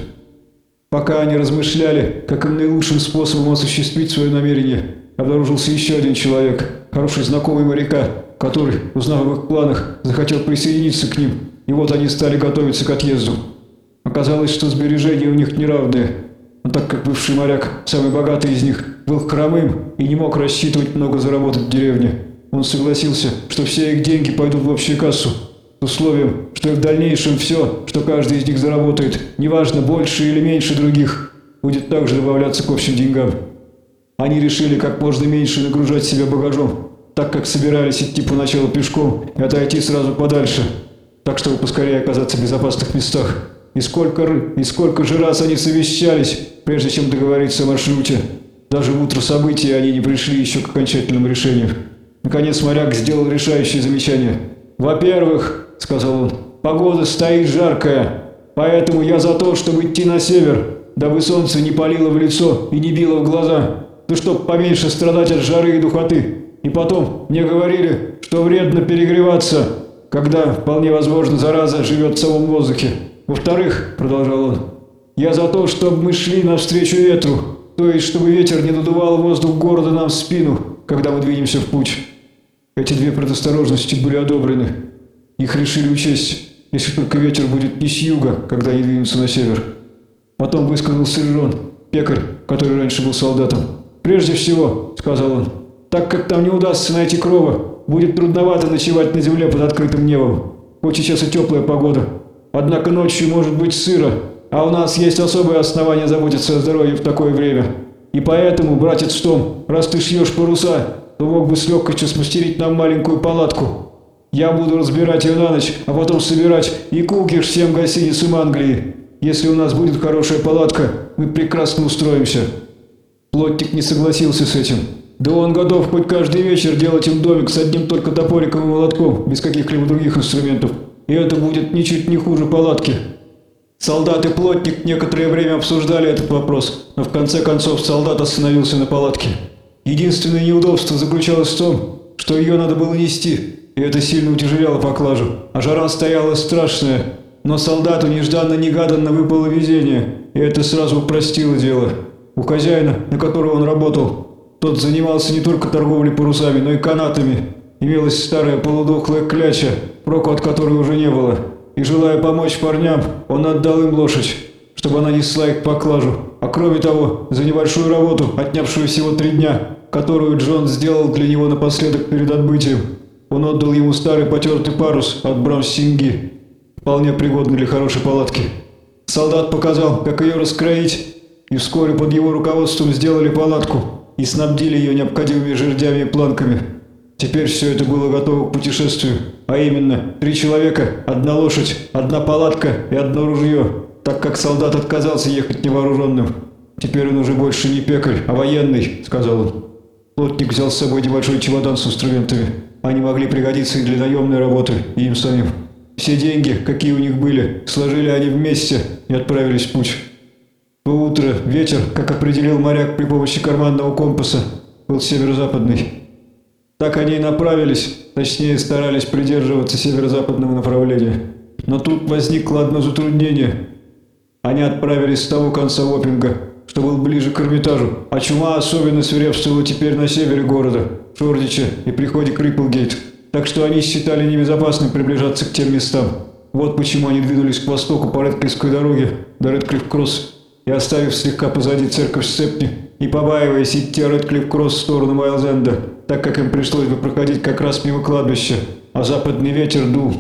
Пока они размышляли, как им наилучшим способом осуществить свое намерение, обнаружился еще один человек, хороший знакомый моряка, который, узнав об их планах, захотел присоединиться к ним, и вот они стали готовиться к отъезду. Оказалось, что сбережения у них неравные, но так как бывший моряк, самый богатый из них, был хромым и не мог рассчитывать много заработать в деревне, он согласился, что все их деньги пойдут в общую кассу, с условием, что и в дальнейшем все, что каждый из них заработает, неважно, больше или меньше других, будет также добавляться к общим деньгам. Они решили как можно меньше нагружать себя багажом, так как собирались идти поначалу пешком и отойти сразу подальше, так чтобы поскорее оказаться в безопасных местах. И сколько, и сколько же раз они совещались, прежде чем договориться о маршруте. Даже в утро событий они не пришли еще к окончательному решению. Наконец моряк сделал решающее замечание. «Во-первых, — сказал он, — погода стоит жаркая, поэтому я за то, чтобы идти на север, дабы солнце не палило в лицо и не било в глаза, да чтоб поменьше страдать от жары и духоты. И потом мне говорили, что вредно перегреваться, когда, вполне возможно, зараза живет в самом воздухе. Во-вторых, — продолжал он, — я за то, чтобы мы шли навстречу ветру, то есть чтобы ветер не надувал воздух города нам в спину, когда мы двинемся в путь. Эти две предосторожности были одобрены. Их решили учесть, если только ветер будет не с юга, когда они двинутся на север. Потом высказался Рирон, пекарь, который раньше был солдатом. «Прежде всего», — сказал он, — «так как там не удастся найти крова, будет трудновато ночевать на земле под открытым небом. Хоть сейчас и теплая погода. Однако ночью может быть сыро, а у нас есть особое основание заботиться о здоровье в такое время. И поэтому, братец Том, раз ты шьешь паруса, то мог бы с легкостью смастерить нам маленькую палатку, я буду разбирать ее на ночь, а потом собирать и кукиш всем гостиницам Англии. Если у нас будет хорошая палатка, мы прекрасно устроимся». Плотник не согласился с этим. Да он готов хоть каждый вечер делать им домик с одним только топориком и молотком, без каких-либо других инструментов. И это будет ничуть не хуже палатки. Солдат и плотник некоторое время обсуждали этот вопрос, но в конце концов солдат остановился на палатке. Единственное неудобство заключалось в том, что ее надо было нести, и это сильно утяжеляло поклажу. А жара стояла страшная, но солдату нежданно-негаданно выпало везение, и это сразу упростило дело. У хозяина, на которого он работал, тот занимался не только торговлей парусами, но и канатами. Имелась старая полудохлая кляча, проку от которой уже не было. И желая помочь парням, он отдал им лошадь, чтобы она несла их поклажу. А кроме того, за небольшую работу, отнявшую всего три дня, которую Джон сделал для него напоследок перед отбытием, он отдал ему старый потертый парус от Брамсинги, вполне пригодный для хорошей палатки. Солдат показал, как ее раскроить, и вскоре под его руководством сделали палатку и снабдили ее необходимыми жердями и планками. Теперь все это было готово к путешествию, а именно три человека, одна лошадь, одна палатка и одно ружье, так как солдат отказался ехать невооруженным. «Теперь он уже больше не пекарь, а военный», — сказал он. Плотник взял с собой небольшой чемодан с инструментами. Они могли пригодиться и для наемной работы, и им самим. Все деньги, какие у них были, сложили они вместе и отправились в путь. В утро ветер, как определил моряк при помощи карманного компаса, был северо-западный. Так они и направились, точнее старались придерживаться северо-западного направления. Но тут возникло одно затруднение. Они отправились с того конца Опинга, что был ближе к Эрмитажу, а чума особенно свирепствовала теперь на севере города, Шордиче и приходе к Риплгейт, так что они считали небезопасным приближаться к тем местам. Вот почему они двинулись к востоку по Редклифской дороге до Редклифф-Кросс и оставив слегка позади церковь Степни и побаиваясь идти Редклифф-Кросс в сторону Вайлзенда, так как им пришлось бы проходить как раз мимо кладбища, а западный ветер дул,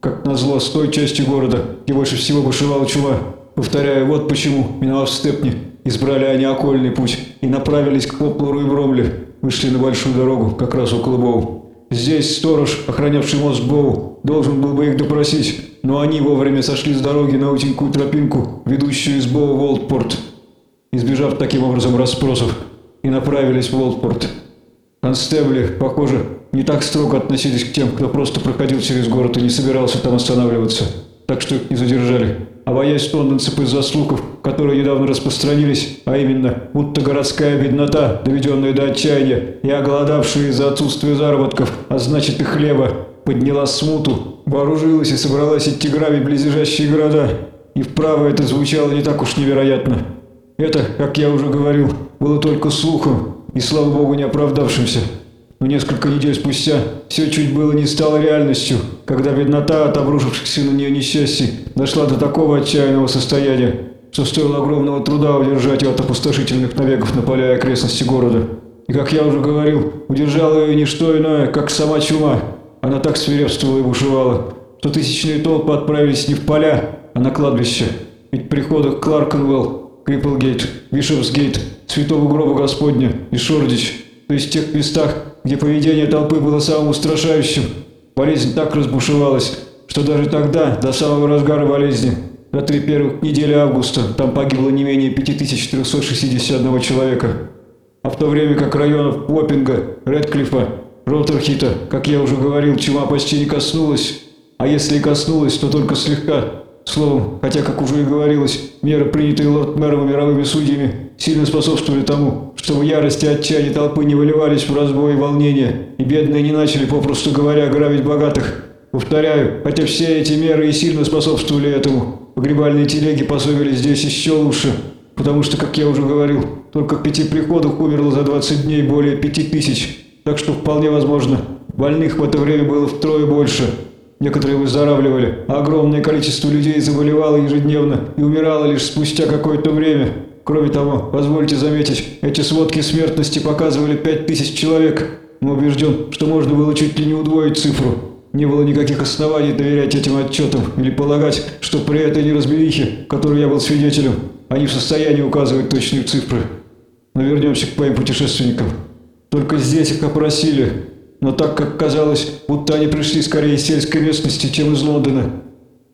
как назло, с той части города, где больше всего бушевала чума. Повторяю, вот почему, миновав Степни, Избрали они окольный путь и направились к Поплору и Бромле. Вышли на большую дорогу, как раз около Боу. Здесь сторож, охранявший мост Боу, должен был бы их допросить, но они вовремя сошли с дороги на узенькую тропинку, ведущую из Боу в Олдпорт, избежав таким образом расспросов, и направились в Олдпорт. Констебли, похоже, не так строго относились к тем, кто просто проходил через город и не собирался там останавливаться, так что их не задержали. А боясь лондонцев из-за слухов, которые недавно распространились, а именно, будто городская беднота, доведенная до отчаяния, и оголодавшие из-за отсутствия заработков, а значит и хлеба, подняла смуту, вооружилась и собралась идти грабить близлежащие города. И вправо это звучало не так уж невероятно. Это, как я уже говорил, было только слухом, и, слава богу, не оправдавшимся. Но несколько недель спустя все чуть было не стало реальностью, когда беднота от обрушившихся на нее несчастий дошла до такого отчаянного состояния, что стоило огромного труда удержать ее от опустошительных набегов на поля и окрестности города. И, как я уже говорил, удержало ее не что иное, как сама чума. Она так свирепствовала и бушевала, что тысячные толпы отправились не в поля, а на кладбище. Ведь при ходах Кларкенвелл, Крипплгейт, Бишопсгейт, Святого Гроба Господня и Шордич, то есть в тех местах, где поведение толпы было самым устрашающим. Болезнь так разбушевалась, что даже тогда, до самого разгара болезни, на три первых недели августа, там погибло не менее 5361 человека. А в то время как районов Уоппинга, Редклифа, Роутерхита, как я уже говорил, чума почти не коснулась, а если и коснулась, то только слегка. Словом, хотя, как уже и говорилось, меры, принятые лорд-мэром и мировыми судьями, сильно способствовали тому, чтобы ярости и отчаяние толпы не выливались в разбой и волнение, и бедные не начали, попросту говоря, грабить богатых. Повторяю, хотя все эти меры и сильно способствовали этому, погребальные телеги пособили здесь еще лучше, потому что, как я уже говорил, только в пяти приходах умерло за 20 дней более пяти тысяч, так что вполне возможно, больных в это время было втрое больше. Некоторые выздоравливали, а огромное количество людей заболевало ежедневно и умирало лишь спустя какое-то время. Кроме того, позвольте заметить, эти сводки смертности показывали 5000 человек. Но убежден, что можно было чуть ли не удвоить цифру. Не было никаких оснований доверять этим отчетам или полагать, что при этой неразберихе, которой я был свидетелем, они в состоянии указывать точные цифры. Но вернемся к моим путешественникам. Только здесь их опросили, но так как казалось, будто они пришли скорее из сельской местности, чем из Лондона,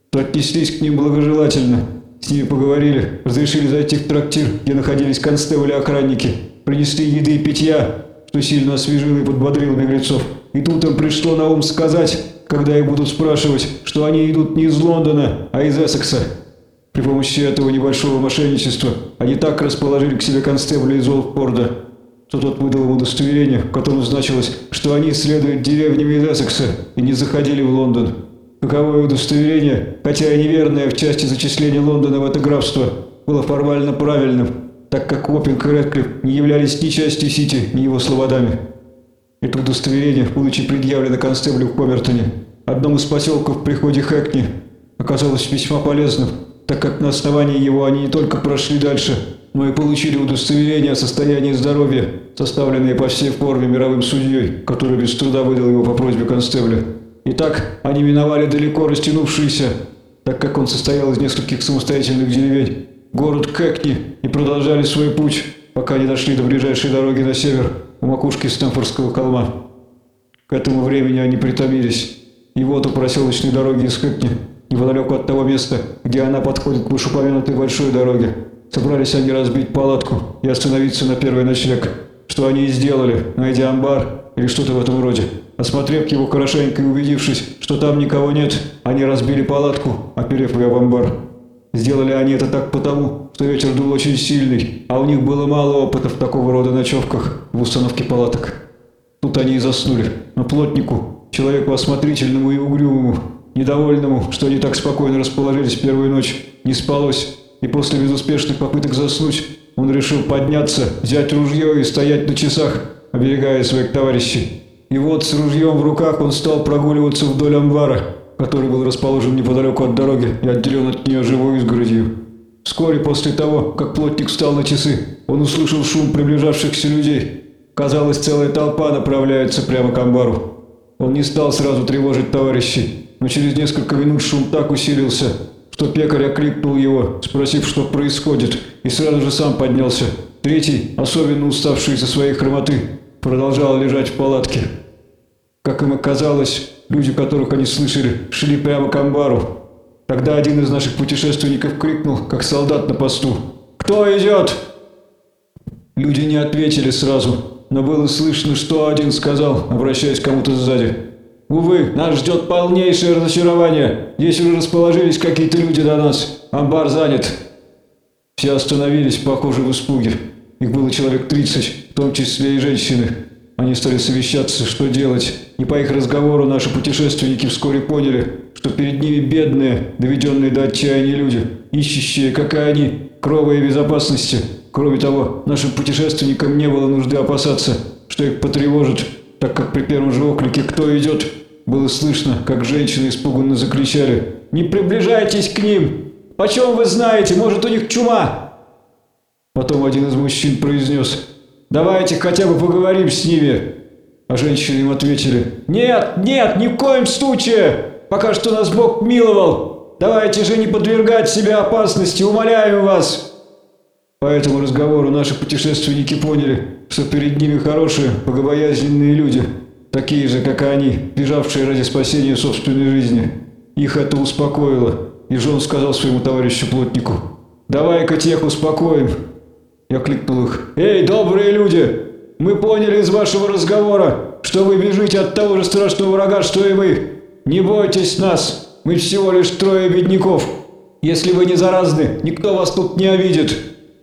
то отнеслись к ним благожелательно. С ними поговорили, разрешили зайти в трактир, где находились констебли и охранники, принесли еды и питья, что сильно освежило и подбодрило беглецов. И тут им пришло на ум сказать, когда их будут спрашивать, что они идут не из Лондона, а из Эссекса. При помощи этого небольшого мошенничества они так расположили к себе констебля из Олдфорда, что тот выдал ему удостоверение, в котором значилось, что они следуют деревнями из Эссекса и не заходили в Лондон. Таковое удостоверение, хотя и неверное в части зачисления Лондона в это графство, было формально правильным, так как Уоппинг и Редклифф не являлись ни частью Сити, ни его слободами. Это удостоверение, будучи предъявлено констеблю в Комертоне, одном из поселков при ходе Хэкни, оказалось весьма полезным, так как на основании его они не только прошли дальше, но и получили удостоверение о состоянии здоровья, составленное по всей форме мировым судьей, который без труда выдал его по просьбе констебля. Итак, они миновали далеко растянувшийся, так как он состоял из нескольких самостоятельных деревень, город Кэкни и продолжали свой путь, пока не дошли до ближайшей дороги на север, у макушки Стэнфордского холма. К этому времени они притомились, и вот у проселочной дороги из Кэкни, неподалеку от того места, где она подходит к вышеупомянутой большой дороге, Собрались они разбить палатку и остановиться на первый ночлег. Что они и сделали, найдя амбар или что-то в этом роде. Осмотрев его хорошенько и убедившись, что там никого нет, они разбили палатку, оперев ее в амбар. Сделали они это так потому, что ветер был очень сильный, а у них было мало опыта в такого рода ночевках в установке палаток. Тут они и заснули. Но плотнику, человеку осмотрительному и угрюмому, недовольному, что они так спокойно расположились первую ночь, не спалось, и после безуспешных попыток заснуть он решил подняться, взять ружье и стоять на часах, оберегая своих товарищей. И вот с ружьем в руках он стал прогуливаться вдоль амбара, который был расположен неподалеку от дороги и отделен от нее живой изгородью. Вскоре после того, как плотник встал на часы, он услышал шум приближавшихся людей. Казалось, целая толпа направляется прямо к амбару. Он не стал сразу тревожить товарищей, но через несколько минут шум так усилился, что пекарь окликнул его, спросив, что происходит, и сразу же сам поднялся. Третий, особенно уставший из-за своей хромоты, продолжал лежать в палатке. Как им оказалось, люди, которых они слышали, шли прямо к амбару. Тогда один из наших путешественников крикнул, как солдат на посту. «Кто идет?» Люди не ответили сразу, но было слышно, что один сказал, обращаясь к кому-то сзади. Увы, нас ждет полнейшее разочарование. Здесь уже расположились какие-то люди до нас. Амбар занят». Все остановились, похоже, в испуге. Их было человек 30, в том числе и женщины. Они стали совещаться, что делать. И по их разговору наши путешественники вскоре поняли, что перед ними бедные, доведенные до отчаяния люди, ищущие, как и они, крова и безопасности. Кроме того, нашим путешественникам не было нужды опасаться, что их потревожат, так как при первом же оклике «Кто идет?» было слышно, как женщины испуганно закричали «Не приближайтесь к ним! Почем вы знаете? Может, у них чума?» Потом один из мужчин произнес «Давайте хотя бы поговорим с ними!» А женщины им ответили «Нет, нет, ни в коем случае! Пока что нас Бог миловал! Давайте же не подвергать себя опасности, умоляем вас!» По этому разговору наши путешественники поняли, что перед ними хорошие, богобоязненные люди, такие же, как и они, бежавшие ради спасения собственной жизни. Их это успокоило, и Жон сказал своему товарищу-плотнику, «Давай-ка тех успокоим». Я кликнул их, «Эй, добрые люди! Мы поняли из вашего разговора, что вы бежите от того же страшного врага, что и мы. Не бойтесь нас, мы всего лишь трое бедняков. Если вы не заразны, никто вас тут не обидит».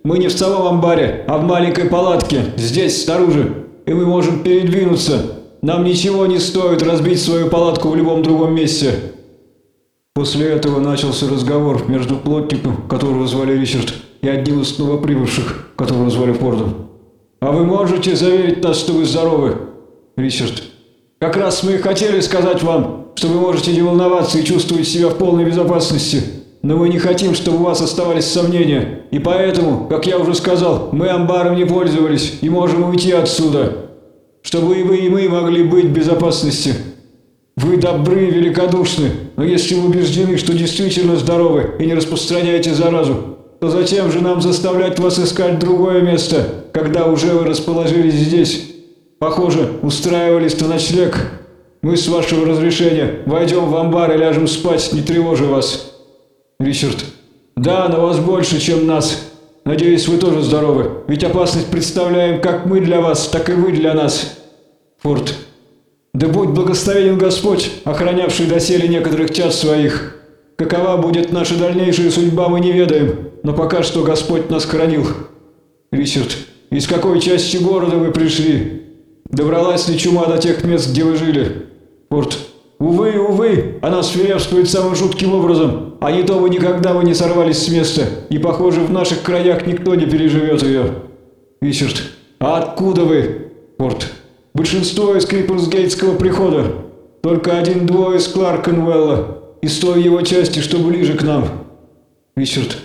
Мы не в целом амбаре, а в маленькой палатке, здесь, снаружи. И мы можем передвинуться. Нам ничего не стоит разбить свою палатку в любом другом месте». После этого начался разговор между плотником, которого звали Ричард, и одним из новоприбывших, которого звали Фордом. «А вы можете заверить нас, что вы здоровы?» Ричард. «Как раз мы и хотели сказать вам, что вы можете не волноваться и чувствовать себя в полной безопасности». Но мы не хотим, чтобы у вас оставались сомнения. И поэтому, как я уже сказал, мы амбаром не пользовались и можем уйти отсюда. Чтобы и вы, и мы могли быть в безопасности. Вы добры и великодушны, но если вы убеждены, что действительно здоровы и не распространяете заразу, то зачем же нам заставлять вас искать другое место, когда уже вы расположились здесь? Похоже, устраивались на ночлег. Мы, с вашего разрешения, войдем в амбар и ляжем спать, не тревожа вас». Ричард. «Да, но вас больше, чем нас. Надеюсь, вы тоже здоровы. Ведь опасность представляем как мы для вас, так и вы для нас». Форд. «Да будь благословенен Господь, охранявший доселе некоторых час своих. Какова будет наша дальнейшая судьба, мы не ведаем, но пока что Господь нас хранил». Ричард. «Из какой части города вы пришли? Добралась ли чума до тех мест, где вы жили?» Форд. «Увы, увы, она свирепствует самым жутким образом, а не то вы никогда бы не сорвались с места, и, похоже, в наших краях никто не переживет ее». Ричард. «А откуда вы?» Порт. «Большинство из Крипперсгейтского прихода. Только один-двое из Кларкенвелла, из той его части, что ближе к нам». Ричард.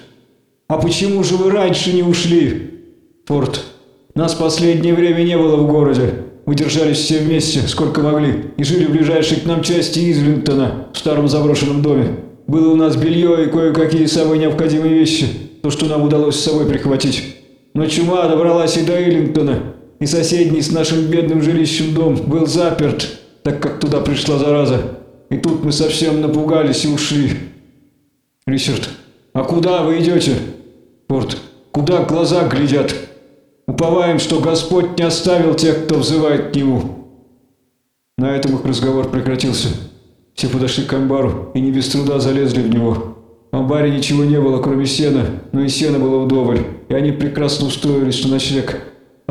«А почему же вы раньше не ушли?» Порт. «Нас последнее время не было в городе. Мы держались все вместе, сколько могли, и жили в ближайшей к нам части Излингтона, в старом заброшенном доме. Было у нас белье и кое-какие самые необходимые вещи, то, что нам удалось с собой прихватить. Но чума добралась и до Иллингтона, и соседний с нашим бедным жилищем дом был заперт, так как туда пришла зараза. И тут мы совсем напугались и ушли. Ричард, а куда вы идете? Порт, куда глаза глядят? Уповаем, что Господь не оставил тех, кто взывает к Нему». На этом их разговор прекратился. Все подошли к амбару и не без труда залезли в него. В амбаре ничего не было, кроме сена, но и сена было вдоволь, и они прекрасно устроились на ночлег.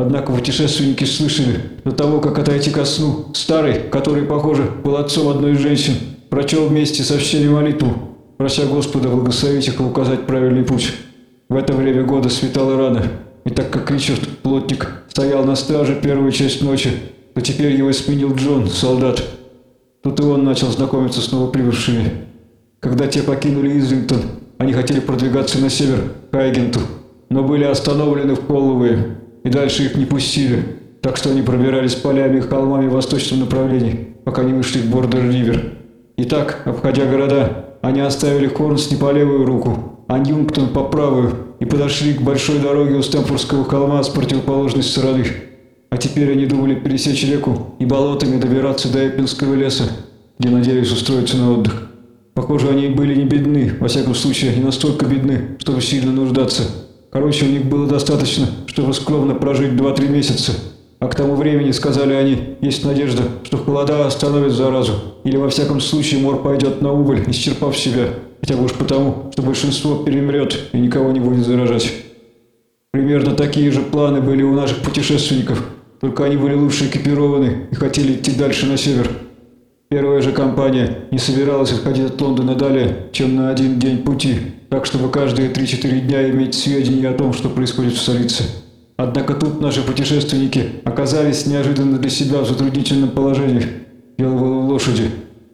Однако путешественники слышали, до того, как отойти ко сну, старый, который, похоже, был отцом одной из женщин, прочел вместе со всеми молитву, прося Господа благословить их и указать правильный путь. В это время года светало рано, и так как Ричард, плотник, стоял на страже первую часть ночи, то теперь его сменил Джон, солдат. Тут и он начал знакомиться с новоприбывшими. Когда те покинули Излингтон, они хотели продвигаться на север, к Айгенту, но были остановлены в Колловые, и дальше их не пустили, так что они пробирались полями и холмами в восточном направлении, пока не вышли в Бордер-Ривер. Итак, обходя города, они оставили Хорнс не по левую руку, а Ньюнгтон по правую, и подошли к большой дороге у Стэмфордского холма с противоположной стороны. А теперь они думали пересечь реку и болотами добираться до Эппинского леса, где надеялись устроиться на отдых. Похоже, они были не бедны, во всяком случае, не настолько бедны, чтобы сильно нуждаться. Короче, у них было достаточно, чтобы скромно прожить 2-3 месяца. А к тому времени, сказали они, есть надежда, что холода остановят заразу. Или во всяком случае мор пойдет на убыль, исчерпав себя. Хотя бы уж потому, что большинство перемрет и никого не будет заражать. Примерно такие же планы были у наших путешественников, только они были лучше экипированы и хотели идти дальше на север. Первая же компания не собиралась отходить от Лондона далее, чем на один день пути, так чтобы каждые 3-4 дня иметь сведения о том, что происходит в столице. Однако тут наши путешественники оказались неожиданно для себя в затруднительном положении. Дело было в лошади.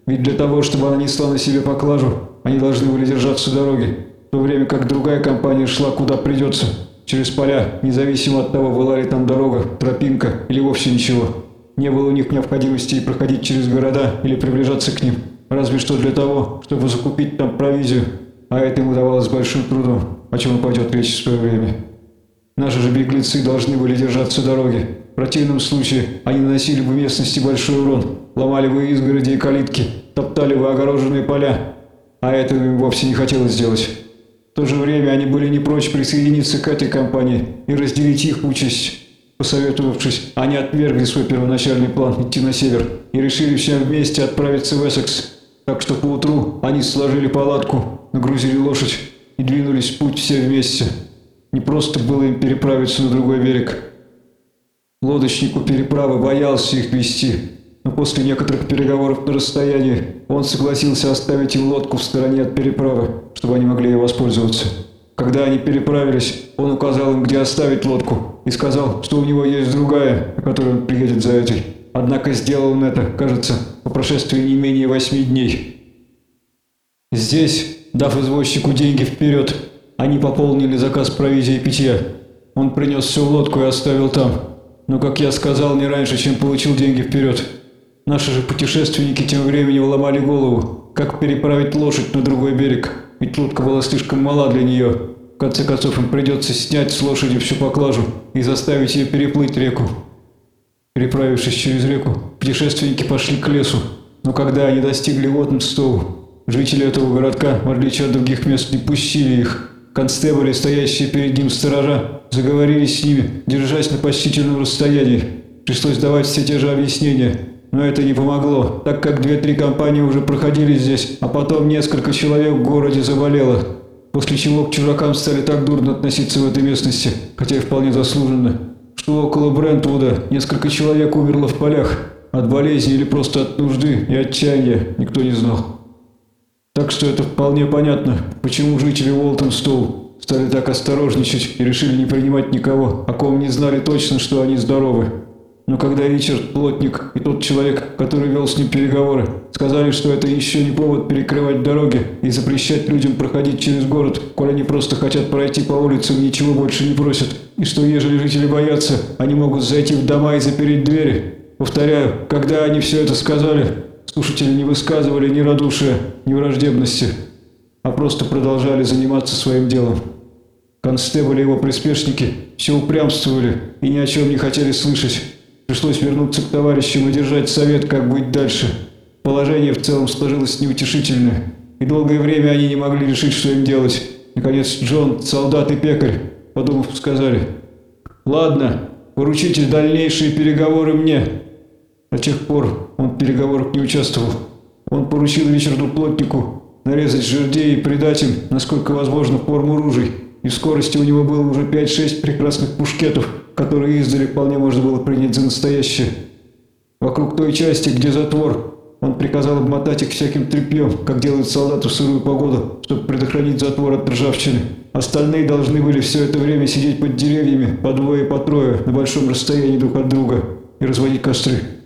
Ведь для того, чтобы она несла на себе поклажу, они должны были держаться дороги, в то время как другая компания шла куда придется, через поля, независимо от того, была ли там дорога, тропинка или вовсе ничего. Не было у них необходимости проходить через города или приближаться к ним, разве что для того, чтобы закупить там провизию, а это им удавалось большим трудом, о чем пойдет речь в свое время. Наши же беглецы должны были держаться дороги. В противном случае они наносили бы местности большой урон, ломали бы изгороди и калитки, топтали бы огороженные поля, а этого им вовсе не хотелось сделать. В то же время они были не прочь присоединиться к этой компании и разделить их участь. Посоветовавшись, они отвергли свой первоначальный план идти на север и решили все вместе отправиться в Эссекс. Так что поутру они сложили палатку, нагрузили лошадь и двинулись в путь все вместе. Не просто было им переправиться на другой берег. Лодочнику переправы боялся их вести, но после некоторых переговоров на расстоянии он согласился оставить им лодку в стороне от переправы, чтобы они могли ей воспользоваться. Когда они переправились, он указал им, где оставить лодку, и сказал, что у него есть другая, на которой он приедет за этой. Однако сделал он это, кажется, по прошествии не менее восьми дней. Здесь, дав извозчику деньги вперед, они пополнили заказ провизии и питья. Он принес всю лодку и оставил там. Но, как я сказал, не раньше, чем получил деньги вперед. Наши же путешественники тем временем ломали голову, как переправить лошадь на другой берег – ведь лодка была слишком мала для нее. В конце концов им придется снять с лошади всю поклажу и заставить ее переплыть реку. Переправившись через реку, путешественники пошли к лесу, но когда они достигли Уоттенстоу, жители этого городка, в отличие от других мест, не пустили их. Констебли, стоящие перед ним сторожа, заговорили с ними, держась на почтительном расстоянии. Пришлось давать все те же объяснения – но это не помогло, так как две-три компании уже проходили здесь, а потом несколько человек в городе заболело. После чего к чужакам стали так дурно относиться в этой местности, хотя и вполне заслуженно, что около Брентвуда несколько человек умерло в полях, от болезни или просто от нужды и отчаяния, никто не знал. Так что это вполне понятно, почему жители Уолтонстоу стали так осторожничать и решили не принимать никого, о ком не знали точно, что они здоровы. Но когда Ричард, плотник и тот человек, который вел с ним переговоры, сказали, что это еще не повод перекрывать дороги и запрещать людям проходить через город, коль они просто хотят пройти по улицам и ничего больше не просят, и что ежели жители боятся, они могут зайти в дома и запереть двери. Повторяю, когда они все это сказали, слушатели не высказывали ни радушия, ни враждебности, а просто продолжали заниматься своим делом. Констебли и его приспешники все упрямствовали и ни о чем не хотели слышать. Пришлось вернуться к товарищам и держать совет, как быть дальше. Положение в целом сложилось неутешительное, и долгое время они не могли решить, что им делать. Наконец Джон, солдат и пекарь, подумав, сказали, «Ладно, поручите дальнейшие переговоры мне». До тех пор он в переговорах не участвовал. Он поручил Ричарду Плотнику нарезать жердей и придать им, насколько возможно, форму ружей, и скорости у него было уже 5-6 прекрасных пушкетов – которые издали вполне можно было принять за настоящие. Вокруг той части, где затвор, он приказал обмотать их всяким тряпьем, как делают солдаты в сырую погоду, чтобы предохранить затвор от ржавчины. Остальные должны были все это время сидеть под деревьями, по двое по трое, на большом расстоянии друг от друга, и разводить костры.